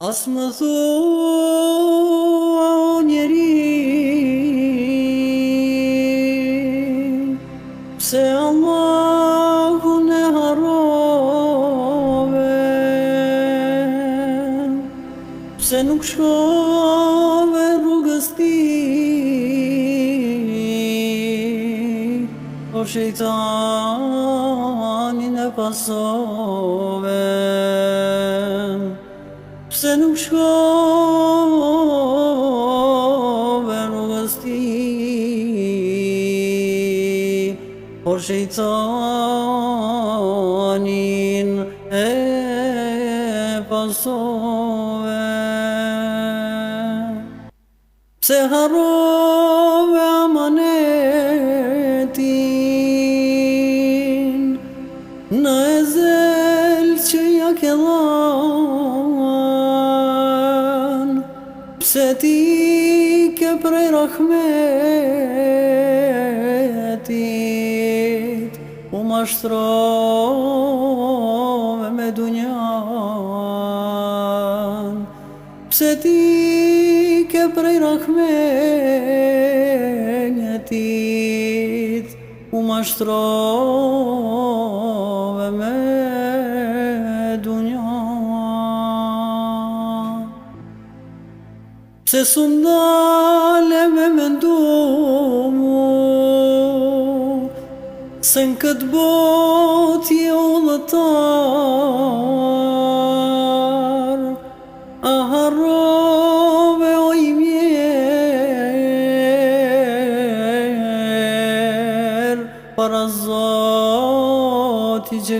As më thua o njeri Pse Allahu në harove Pse nuk shkove rrugës ti O shejtanin e O shejtanin e pasove سنوشابر وستی خورشید سانین پاسوه سهرابه Pse ti ke prej rahmetit U mashtrove me dunjan Pse ti ke prej rahmetit U mashtrove Se sun dale me mendumu Se në këtë bot je ullëtar A harrove o i Para zati që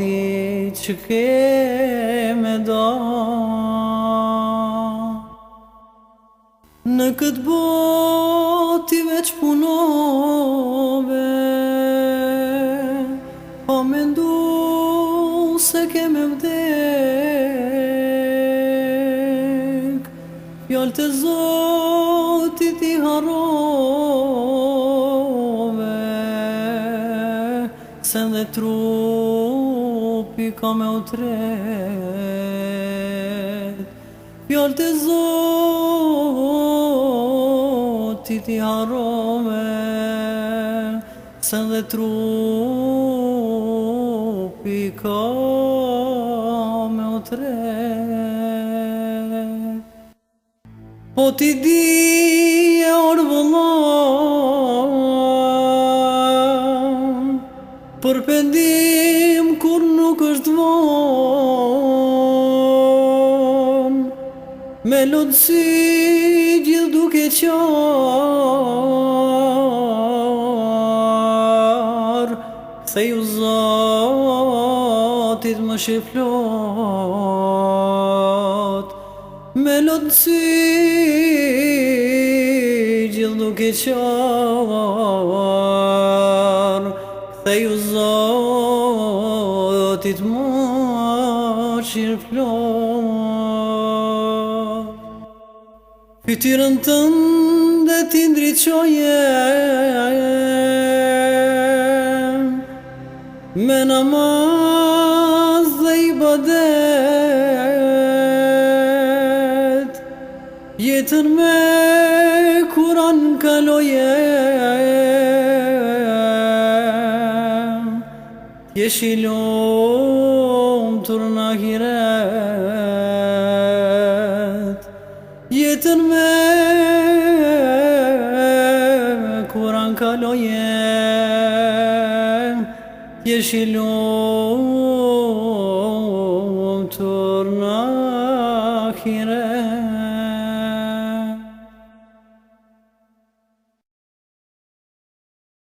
ti që ke me do Në këtë bot i veç punove o po me ndu se ke me vdek Fjallë të zotit i harove Se në trup i ka me utret pjoll të zot ti ti harove se ndhe trup i ka me utret o ti di e orë për përpëndi Nuk është vonë Me lodësi gjithë duke qarë Këthe ju zatit më shiflot Me lodësi gjithë duke qarë Këthe ju zatit më shiflot Këtë më që në flot Këtë rëndë të ndët i ndriqoje Me namaz dhe i bëdet Jetën me kur anë Yeşilum turna giret Yetirme Kur'an kaloye Yeşilum turna giret